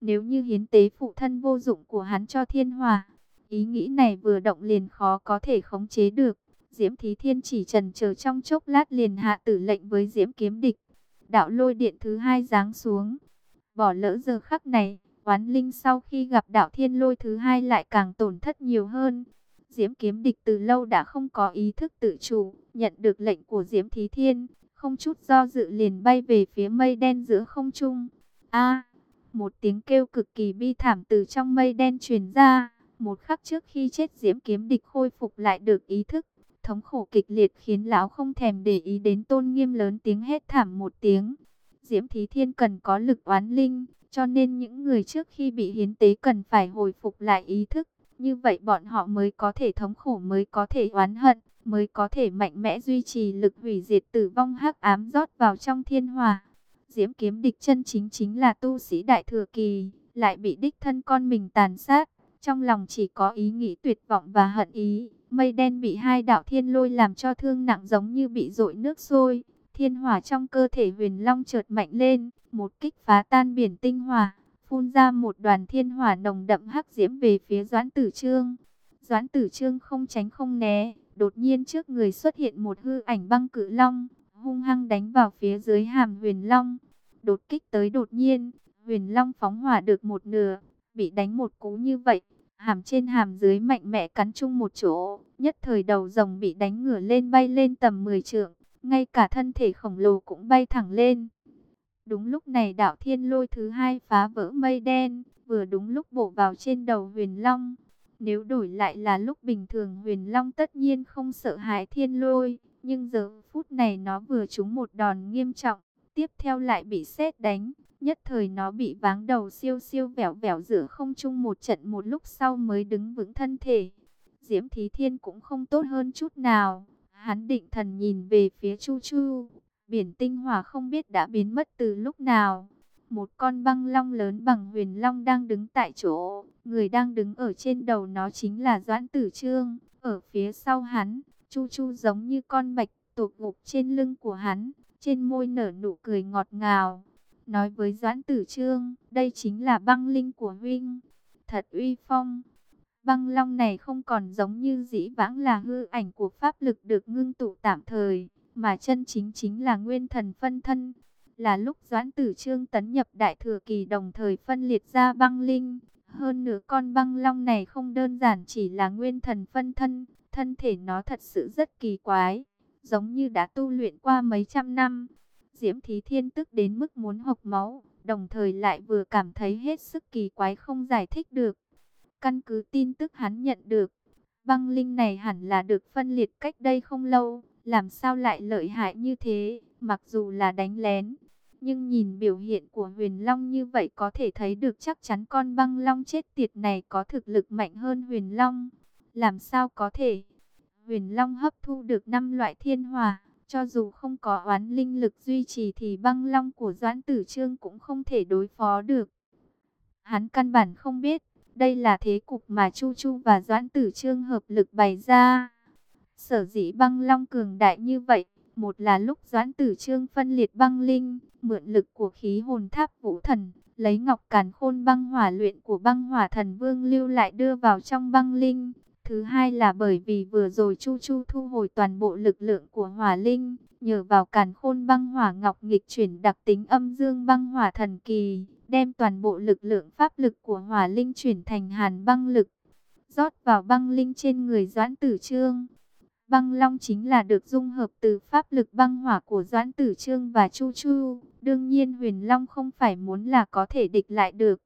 Nếu như hiến tế phụ thân vô dụng của hắn cho thiên hòa, ý nghĩ này vừa động liền khó có thể khống chế được. Diễm Thí Thiên chỉ trần chờ trong chốc lát liền hạ tử lệnh với Diễm Kiếm Địch. Đạo lôi điện thứ hai giáng xuống. Bỏ lỡ giờ khắc này, oán linh sau khi gặp đạo thiên lôi thứ hai lại càng tổn thất nhiều hơn. Diễm Kiếm Địch từ lâu đã không có ý thức tự chủ, nhận được lệnh của Diễm Thí Thiên, không chút do dự liền bay về phía mây đen giữa không trung. A, một tiếng kêu cực kỳ bi thảm từ trong mây đen truyền ra. Một khắc trước khi chết Diễm Kiếm Địch khôi phục lại được ý thức, thống khổ kịch liệt khiến lão không thèm để ý đến tôn nghiêm lớn tiếng hét thảm một tiếng. Diễm Thí Thiên cần có lực oán linh, cho nên những người trước khi bị hiến tế cần phải hồi phục lại ý thức. Như vậy bọn họ mới có thể thống khổ mới có thể oán hận, mới có thể mạnh mẽ duy trì lực hủy diệt tử vong hắc ám rót vào trong thiên hòa. Diễm kiếm địch chân chính chính là tu sĩ đại thừa kỳ, lại bị đích thân con mình tàn sát. Trong lòng chỉ có ý nghĩ tuyệt vọng và hận ý. Mây đen bị hai đạo thiên lôi làm cho thương nặng giống như bị dội nước sôi. Thiên hỏa trong cơ thể huyền long chợt mạnh lên, một kích phá tan biển tinh hỏa, phun ra một đoàn thiên hỏa nồng đậm hắc diễm về phía Doãn Tử Trương. Doãn Tử Trương không tránh không né, đột nhiên trước người xuất hiện một hư ảnh băng cự long, hung hăng đánh vào phía dưới hàm huyền long. Đột kích tới đột nhiên, huyền long phóng hỏa được một nửa, bị đánh một cú như vậy, hàm trên hàm dưới mạnh mẽ cắn chung một chỗ, nhất thời đầu rồng bị đánh ngửa lên bay lên tầm 10 trượng, ngay cả thân thể khổng lồ cũng bay thẳng lên. Đúng lúc này đạo thiên lôi thứ hai phá vỡ mây đen, vừa đúng lúc bổ vào trên đầu huyền long. Nếu đổi lại là lúc bình thường huyền long tất nhiên không sợ hãi thiên lôi, nhưng giờ phút này nó vừa trúng một đòn nghiêm trọng, tiếp theo lại bị sét đánh, Nhất thời nó bị váng đầu siêu siêu vẻo vẻo giữa không trung một trận một lúc sau mới đứng vững thân thể. Diễm Thí Thiên cũng không tốt hơn chút nào. Hắn định thần nhìn về phía Chu Chu. Biển tinh hỏa không biết đã biến mất từ lúc nào. Một con băng long lớn bằng huyền long đang đứng tại chỗ. Người đang đứng ở trên đầu nó chính là Doãn Tử Trương. Ở phía sau hắn, Chu Chu giống như con bạch tột gục trên lưng của hắn. Trên môi nở nụ cười ngọt ngào nói với Doãn Tử Trương, đây chính là băng linh của huynh, thật uy phong. Băng long này không còn giống như dĩ vãng là hư ảnh của pháp lực được ngưng tụ tạm thời, mà chân chính chính là nguyên thần phân thân. Là lúc Doãn Tử Trương tấn nhập đại thừa kỳ đồng thời phân liệt ra băng linh. Hơn nữa con băng long này không đơn giản chỉ là nguyên thần phân thân, thân thể nó thật sự rất kỳ quái, giống như đã tu luyện qua mấy trăm năm. Diễm Thí Thiên tức đến mức muốn hộc máu, đồng thời lại vừa cảm thấy hết sức kỳ quái không giải thích được. Căn cứ tin tức hắn nhận được, băng linh này hẳn là được phân liệt cách đây không lâu, làm sao lại lợi hại như thế, mặc dù là đánh lén. Nhưng nhìn biểu hiện của huyền long như vậy có thể thấy được chắc chắn con băng long chết tiệt này có thực lực mạnh hơn huyền long. Làm sao có thể? Huyền Long hấp thu được năm loại thiên hòa, cho dù không có oán linh lực duy trì thì băng long của Doãn Tử Trương cũng không thể đối phó được. Hắn căn bản không biết, đây là thế cục mà Chu Chu và Doãn Tử Trương hợp lực bày ra. Sở dĩ băng long cường đại như vậy, một là lúc Doãn Tử Trương phân liệt băng linh, mượn lực của khí hồn tháp vũ thần, lấy ngọc càn khôn băng hỏa luyện của băng hỏa thần vương lưu lại đưa vào trong băng linh. Thứ hai là bởi vì vừa rồi Chu Chu thu hồi toàn bộ lực lượng của hỏa linh, nhờ vào càn khôn băng hỏa ngọc nghịch chuyển đặc tính âm dương băng hỏa thần kỳ, đem toàn bộ lực lượng pháp lực của hỏa linh chuyển thành hàn băng lực, rót vào băng linh trên người Doãn Tử Trương. Băng Long chính là được dung hợp từ pháp lực băng hỏa của Doãn Tử Trương và Chu Chu. Đương nhiên Huyền Long không phải muốn là có thể địch lại được.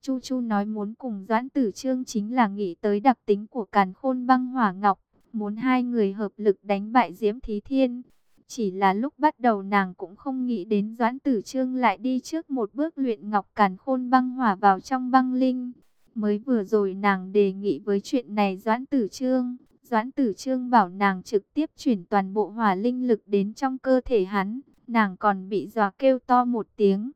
Chu Chu nói muốn cùng Doãn Tử Trương chính là nghĩ tới đặc tính của càn khôn băng hỏa ngọc. Muốn hai người hợp lực đánh bại Diễm Thí Thiên. Chỉ là lúc bắt đầu nàng cũng không nghĩ đến Doãn Tử Trương lại đi trước một bước luyện ngọc càn khôn băng hỏa vào trong băng linh. Mới vừa rồi nàng đề nghị với chuyện này Doãn Tử Trương. Doãn Tử Trương bảo nàng trực tiếp chuyển toàn bộ hỏa linh lực đến trong cơ thể hắn. Nàng còn bị dọa kêu to một tiếng.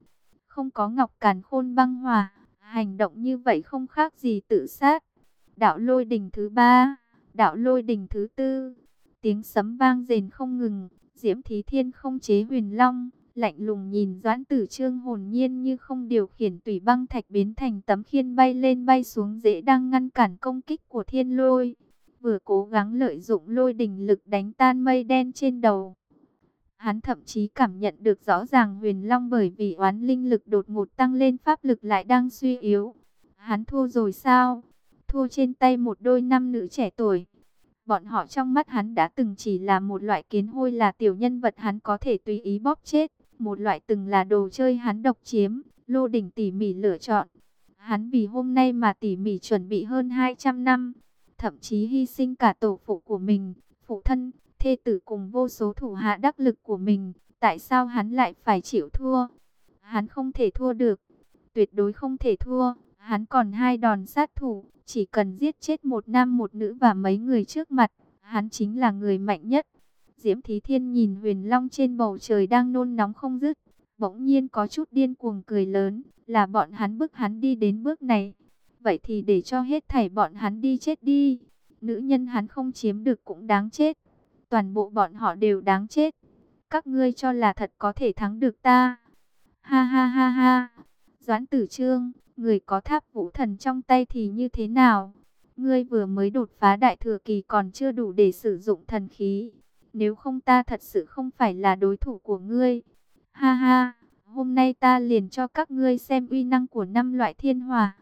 Không có ngọc càn khôn băng hỏa. Hành động như vậy không khác gì tự sát. Đạo lôi đỉnh thứ ba. Đạo lôi đỉnh thứ tư. Tiếng sấm vang rền không ngừng. Diễm Thí Thiên không chế huyền long, lạnh lùng nhìn Doãn Tử Trương hồn nhiên như không điều khiển tùy băng thạch biến thành tấm khiên bay lên bay xuống dễ đang ngăn cản công kích của thiên lôi. Vừa cố gắng lợi dụng lôi đình lực đánh tan mây đen trên đầu. Hắn thậm chí cảm nhận được rõ ràng huyền long bởi vì oán linh lực đột ngột tăng lên pháp lực lại đang suy yếu. Hắn thua rồi sao? Thua trên tay một đôi nam nữ trẻ tuổi. Bọn họ trong mắt hắn đã từng chỉ là một loại kiến hôi là tiểu nhân vật hắn có thể tùy ý bóp chết. Một loại từng là đồ chơi hắn độc chiếm, lô đỉnh tỉ mỉ lựa chọn. Hắn vì hôm nay mà tỉ mỉ chuẩn bị hơn 200 năm. Thậm chí hy sinh cả tổ phụ của mình, phụ thân, thê tử cùng vô số thủ hạ đắc lực của mình. Tại sao hắn lại phải chịu thua? Hắn không thể thua được. Tuyệt đối không thể thua. Hắn còn hai đòn sát thủ, chỉ cần giết chết một nam một nữ và mấy người trước mặt, hắn chính là người mạnh nhất. Diễm Thí Thiên nhìn huyền long trên bầu trời đang nôn nóng không dứt, bỗng nhiên có chút điên cuồng cười lớn, là bọn hắn bức hắn đi đến bước này. Vậy thì để cho hết thảy bọn hắn đi chết đi. Nữ nhân hắn không chiếm được cũng đáng chết. Toàn bộ bọn họ đều đáng chết. Các ngươi cho là thật có thể thắng được ta. Ha ha ha ha. Doãn tử trương, người có tháp vũ thần trong tay thì như thế nào? Ngươi vừa mới đột phá đại thừa kỳ còn chưa đủ để sử dụng thần khí. Nếu không ta thật sự không phải là đối thủ của ngươi. Ha ha, hôm nay ta liền cho các ngươi xem uy năng của năm loại thiên hòa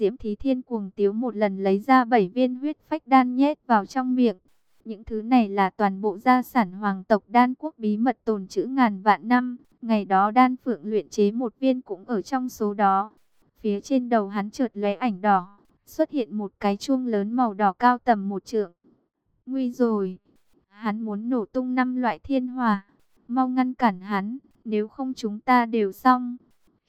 Diễm Thí Thiên cuồng tiếu một lần lấy ra bảy viên huyết phách đan nhét vào trong miệng. Những thứ này là toàn bộ gia sản hoàng tộc đan quốc bí mật tồn trữ ngàn vạn năm. Ngày đó đan phượng luyện chế một viên cũng ở trong số đó. Phía trên đầu hắn trượt lóe ảnh đỏ, xuất hiện một cái chuông lớn màu đỏ cao tầm một trượng. Nguy rồi, hắn muốn nổ tung năm loại thiên hòa mau ngăn cản hắn, nếu không chúng ta đều xong.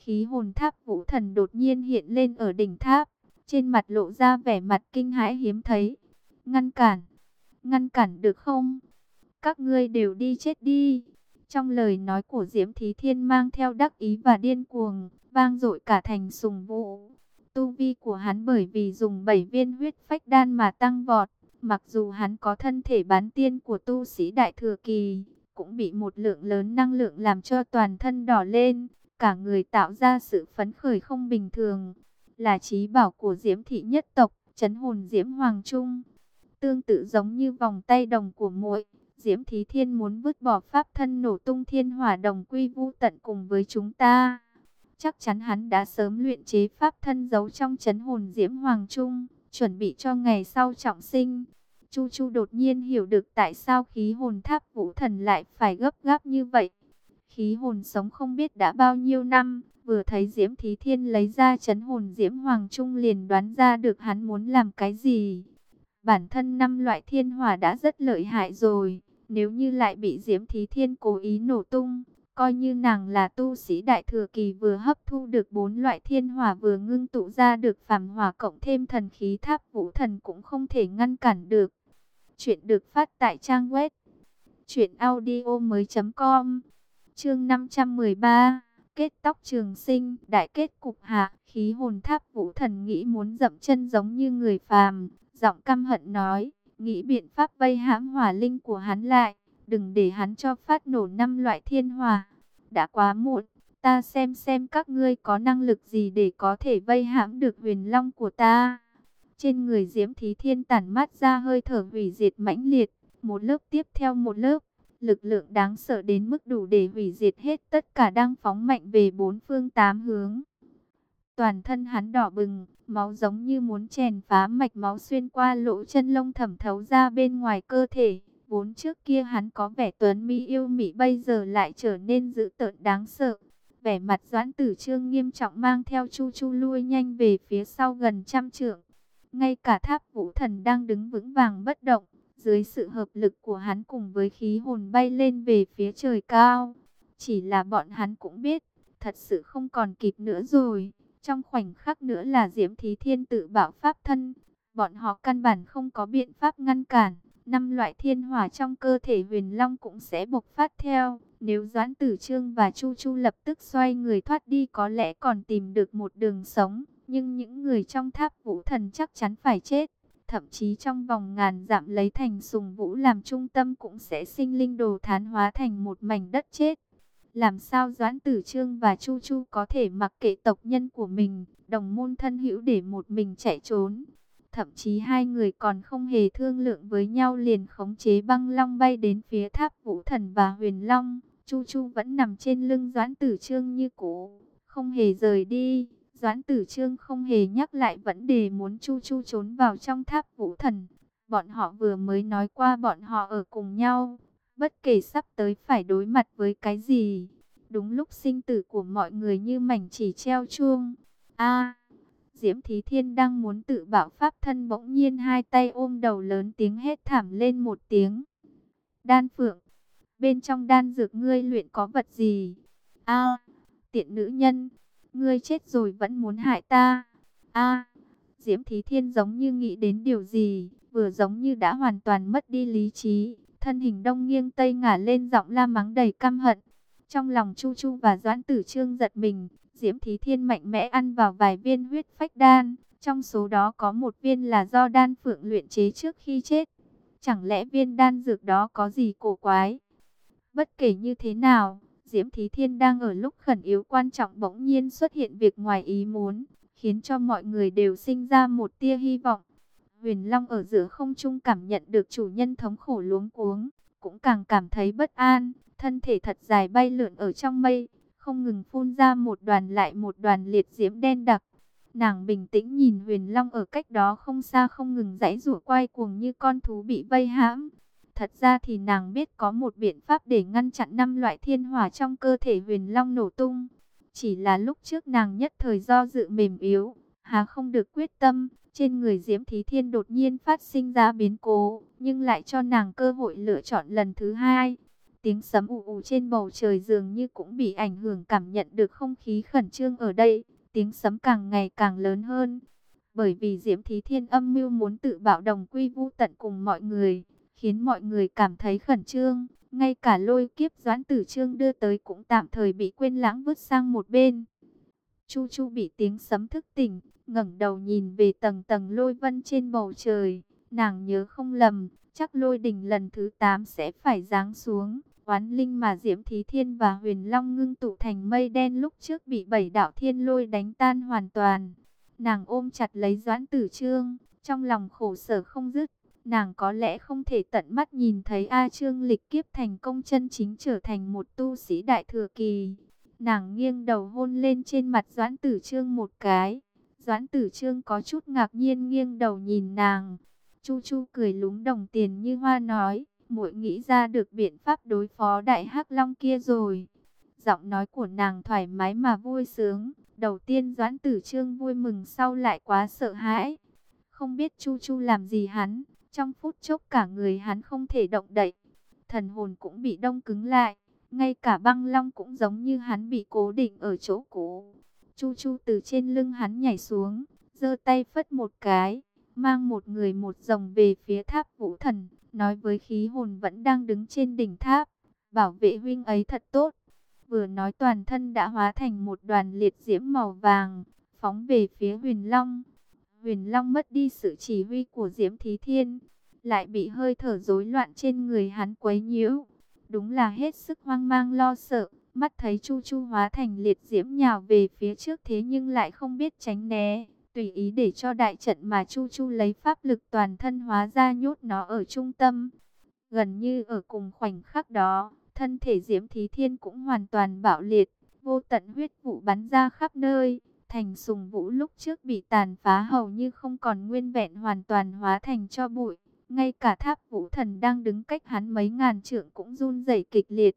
Khí hồn tháp vũ thần đột nhiên hiện lên ở đỉnh tháp, trên mặt lộ ra vẻ mặt kinh hãi hiếm thấy. Ngăn cản, ngăn cản được không? Các ngươi đều đi chết đi. Trong lời nói của Diễm Thí Thiên mang theo đắc ý và điên cuồng, vang dội cả thành sùng vũ. Tu vi của hắn bởi vì dùng 7 viên huyết phách đan mà tăng vọt, mặc dù hắn có thân thể bán tiên của tu sĩ đại thừa kỳ, cũng bị một lượng lớn năng lượng làm cho toàn thân đỏ lên, cả người tạo ra sự phấn khởi không bình thường, là trí bảo của Diễm thị nhất tộc, chấn hồn Diễm Hoàng Trung. Tương tự giống như vòng tay đồng của muội, Diễm Thí Thiên muốn vứt bỏ pháp thân nổ tung thiên hỏa đồng quy vu tận cùng với chúng ta. Chắc chắn hắn đã sớm luyện chế pháp thân giấu trong chấn hồn Diễm Hoàng Trung, chuẩn bị cho ngày sau trọng sinh. Chu Chu đột nhiên hiểu được tại sao khí hồn tháp vũ thần lại phải gấp gáp như vậy. Khí hồn sống không biết đã bao nhiêu năm, vừa thấy Diễm Thí Thiên lấy ra chấn hồn Diễm Hoàng Trung liền đoán ra được hắn muốn làm cái gì. Bản thân năm loại thiên hỏa đã rất lợi hại rồi, nếu như lại bị Diễm Thí Thiên cố ý nổ tung, coi như nàng là tu sĩ đại thừa kỳ vừa hấp thu được bốn loại thiên hỏa vừa ngưng tụ ra được phàm hỏa cộng thêm thần khí tháp vũ thần cũng không thể ngăn cản được. Chuyện được phát tại trang web truyệnaudiomoi.com. Chương 513. Kết tóc trường sinh, đại kết cục hạ, khí hồn tháp vũ thần nghĩ muốn dậm chân giống như người phàm, giọng căm hận nói, nghĩ biện pháp vây hãm hỏa linh của hắn lại, đừng để hắn cho phát nổ năm loại thiên hỏa. Đã quá muộn, ta xem xem các ngươi có năng lực gì để có thể vây hãm được huyền long của ta. Trên người Diễm Thí Thiên tản mát ra hơi thở hủy diệt mãnh liệt, một lớp tiếp theo một lớp, lực lượng đáng sợ đến mức đủ để hủy diệt hết tất cả đang phóng mạnh về bốn phương tám hướng. Toàn thân hắn đỏ bừng, máu giống như muốn chèn phá mạch máu xuyên qua lỗ chân lông thẩm thấu ra bên ngoài cơ thể. Vốn trước kia hắn có vẻ tuấn mỹ yêu mỹ bây giờ lại trở nên dữ tợn đáng sợ. Vẻ mặt doãn tử trương nghiêm trọng mang theo chu chu lui nhanh về phía sau gần trăm trượng. Ngay cả tháp vũ thần đang đứng vững vàng bất động, dưới sự hợp lực của hắn cùng với khí hồn bay lên về phía trời cao. Chỉ là bọn hắn cũng biết, thật sự không còn kịp nữa rồi. Trong khoảnh khắc nữa là Diễm Thí Thiên tự bảo pháp thân, bọn họ căn bản không có biện pháp ngăn cản. Năm loại thiên hỏa trong cơ thể huyền long cũng sẽ bộc phát theo. Nếu Doãn Tử Trương và Chu Chu lập tức xoay người thoát đi có lẽ còn tìm được một đường sống. Nhưng những người trong tháp vũ thần chắc chắn phải chết. Thậm chí trong vòng ngàn dặm lấy thành sùng vũ làm trung tâm cũng sẽ sinh linh đồ thán hóa thành một mảnh đất chết. Làm sao Doãn Tử Trương và Chu Chu có thể mặc kệ tộc nhân của mình, đồng môn thân hữu để một mình chạy trốn. Thậm chí hai người còn không hề thương lượng với nhau liền khống chế băng long bay đến phía tháp vũ thần và huyền long. Chu Chu vẫn nằm trên lưng Doãn Tử Trương như cũ, không hề rời đi. Doãn Tử Trương không hề nhắc lại vấn đề muốn Chu Chu trốn vào trong tháp vũ thần. Bọn họ vừa mới nói qua bọn họ ở cùng nhau, bất kể sắp tới phải đối mặt với cái gì. Đúng lúc sinh tử của mọi người như mảnh chỉ treo chuông. A, Diễm Thí Thiên đang muốn tự bảo pháp thân bỗng nhiên hai tay ôm đầu lớn tiếng hét thảm lên một tiếng. Đan Phượng, bên trong đan dược ngươi luyện có vật gì? A, tiện nữ nhân, ngươi chết rồi vẫn muốn hại ta. A, Diễm Thí Thiên giống như nghĩ đến điều gì, vừa giống như đã hoàn toàn mất đi lý trí, thân hình đông nghiêng tây ngả lên giọng la mắng đầy căm hận. Trong lòng Chu Chu và Doãn Tử Trương giật mình, Diễm Thí Thiên mạnh mẽ ăn vào vài viên huyết phách đan, trong số đó có một viên là do đan phượng luyện chế trước khi chết. Chẳng lẽ viên đan dược đó có gì cổ quái? Bất kể như thế nào, Diễm Thí Thiên đang ở lúc khẩn yếu quan trọng bỗng nhiên xuất hiện việc ngoài ý muốn, khiến cho mọi người đều sinh ra một tia hy vọng. Huyền Long ở giữa không trung cảm nhận được chủ nhân thống khổ luống cuống, cũng càng cảm thấy bất an, thân thể thật dài bay lượn ở trong mây, không ngừng phun ra một đoàn lại một đoàn liệt diễm đen đặc. Nàng bình tĩnh nhìn Huyền Long ở cách đó không xa không ngừng giãy giụa quay cuồng như con thú bị vây hãm. Thật ra thì nàng biết có một biện pháp để ngăn chặn năm loại thiên hỏa trong cơ thể Huyền Long nổ tung. Chỉ là lúc trước nàng nhất thời do dự mềm yếu, hà không được quyết tâm, trên người Diễm Thí Thiên đột nhiên phát sinh ra biến cố, nhưng lại cho nàng cơ hội lựa chọn lần thứ hai. Tiếng sấm ù ù trên bầu trời dường như cũng bị ảnh hưởng cảm nhận được không khí khẩn trương ở đây. Tiếng sấm càng ngày càng lớn hơn. Bởi vì Diễm Thí Thiên âm mưu muốn tự bảo đồng quy vu tận cùng mọi người, khiến mọi người cảm thấy khẩn trương. Ngay cả lôi kiếp doãn tử trương đưa tới cũng tạm thời bị quên lãng vứt sang một bên. Chu Chu bị tiếng sấm thức tỉnh, ngẩng đầu nhìn về tầng tầng lôi vân trên bầu trời. Nàng nhớ không lầm, chắc lôi đỉnh lần thứ 8 sẽ phải giáng xuống. Oán linh mà Diễm Thí Thiên và Huyền Long ngưng tụ thành mây đen lúc trước bị bảy đạo thiên lôi đánh tan hoàn toàn. Nàng ôm chặt lấy Doãn Tử Trương, trong lòng khổ sở không dứt. Nàng có lẽ không thể tận mắt nhìn thấy A Trương lịch kiếp thành công chân chính trở thành một tu sĩ đại thừa kỳ. Nàng nghiêng đầu hôn lên trên mặt Doãn Tử Trương một cái. Doãn Tử Trương có chút ngạc nhiên nghiêng đầu nhìn nàng. Chu Chu cười lúng đồng tiền như hoa nói, muội nghĩ ra được biện pháp đối phó đại hắc long kia rồi. Giọng nói của nàng thoải mái mà vui sướng. Đầu tiên Doãn Tử Trương vui mừng sau lại quá sợ hãi. Không biết Chu Chu làm gì hắn. Trong phút chốc cả người hắn không thể động đậy. Thần hồn cũng bị đông cứng lại. Ngay cả băng long cũng giống như hắn bị cố định ở chỗ cũ. Chu Chu từ trên lưng hắn nhảy xuống. giơ tay phất một cái mang một người một rồng về phía tháp vũ thần, nói với khí hồn vẫn đang đứng trên đỉnh tháp, bảo vệ huynh ấy thật tốt. Vừa nói toàn thân đã hóa thành một đoàn liệt diễm màu vàng, phóng về phía huyền long. Huyền long mất đi sự chỉ huy của diễm thí thiên, lại bị hơi thở rối loạn trên người hắn quấy nhiễu. Đúng là hết sức hoang mang lo sợ, mắt thấy Chu Chu hóa thành liệt diễm nhào về phía trước thế nhưng lại không biết tránh né, tùy ý để cho đại trận mà Chu Chu lấy pháp lực toàn thân hóa ra nhốt nó ở trung tâm. Gần như ở cùng khoảnh khắc đó, thân thể Diễm Thí Thiên cũng hoàn toàn bạo liệt, vô tận huyết vụ bắn ra khắp nơi. Thành sùng vũ lúc trước bị tàn phá hầu như không còn nguyên vẹn hoàn toàn hóa thành cho bụi. Ngay cả tháp vũ thần đang đứng cách hắn mấy ngàn trượng cũng run rẩy kịch liệt.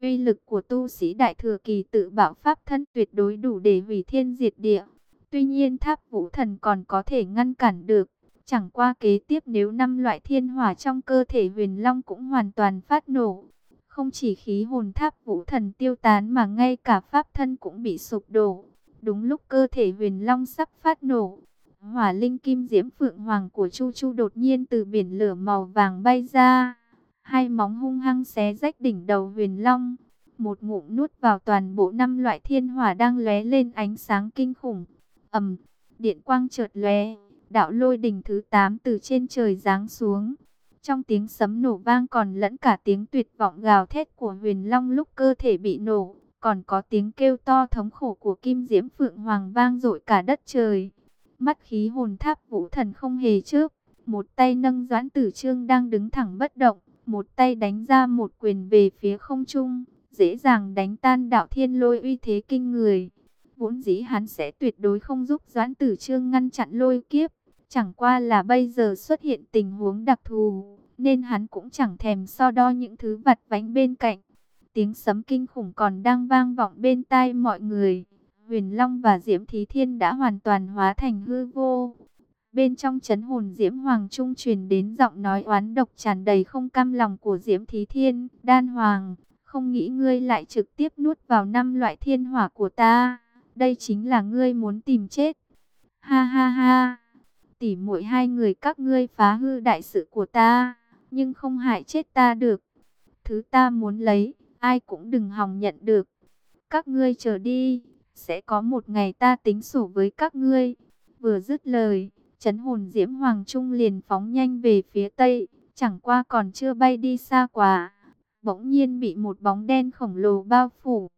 Uy lực của tu sĩ đại thừa kỳ tự bảo pháp thân tuyệt đối đủ để hủy thiên diệt địa. Tuy nhiên tháp vũ thần còn có thể ngăn cản được. Chẳng qua kế tiếp nếu năm loại thiên hỏa trong cơ thể huyền long cũng hoàn toàn phát nổ. Không chỉ khí hồn tháp vũ thần tiêu tán mà ngay cả pháp thân cũng bị sụp đổ. Đúng lúc cơ thể huyền long sắp phát nổ. Hỏa linh kim diễm phượng hoàng của Chu Chu đột nhiên từ biển lửa màu vàng bay ra. Hai móng hung hăng xé rách đỉnh đầu huyền long. Một ngụm nuốt vào toàn bộ năm loại thiên hỏa đang lóe lên ánh sáng kinh khủng. ầm, điện quang chợt lóe, đạo lôi đỉnh thứ 8 từ trên trời giáng xuống. Trong tiếng sấm nổ vang còn lẫn cả tiếng tuyệt vọng gào thét của huyền long lúc cơ thể bị nổ. Còn có tiếng kêu to thống khổ của kim diễm phượng hoàng vang dội cả đất trời. Mắt khí hồn tháp vũ thần không hề trước. Một tay nâng doãn tử trương đang đứng thẳng bất động. Một tay đánh ra một quyền về phía không trung. Dễ dàng đánh tan đạo thiên lôi uy thế kinh người. Vốn dĩ hắn sẽ tuyệt đối không giúp doãn tử trương ngăn chặn lôi kiếp. Chẳng qua là bây giờ xuất hiện tình huống đặc thù. Nên hắn cũng chẳng thèm so đo những thứ vặt vánh bên cạnh. Tiếng sấm kinh khủng còn đang vang vọng bên tai mọi người. Huyền Long và Diễm Thí Thiên đã hoàn toàn hóa thành hư vô. Bên trong chấn hồn Diễm Hoàng Trung truyền đến giọng nói oán độc tràn đầy không cam lòng của Diễm Thí Thiên. Đan Hoàng, không nghĩ ngươi lại trực tiếp nuốt vào năm loại thiên hỏa của ta. Đây chính là ngươi muốn tìm chết. Ha ha ha, tỉ muội hai người các ngươi phá hư đại sự của ta, nhưng không hại chết ta được. Thứ ta muốn lấy, ai cũng đừng hòng nhận được. Các ngươi chờ đi, sẽ có một ngày ta tính sổ với các ngươi. Vừa dứt lời, chấn hồn diễm hoàng trung liền phóng nhanh về phía tây, chẳng qua còn chưa bay đi xa quá. Bỗng nhiên bị một bóng đen khổng lồ bao phủ,